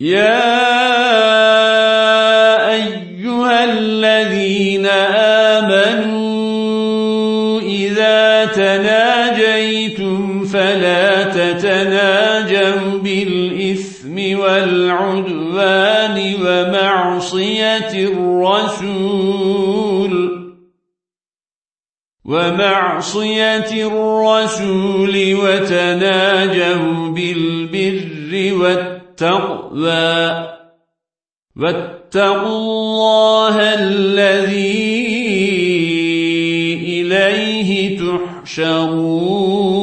يا أيها الذين آمنوا إذا تناجيتم فلا تتناجوا بالإثم والعدوان ومعصية الرسول ومعصية الرسول وتناجوا بالبر والتقوى واتقوا الله الذي إليه تحشرون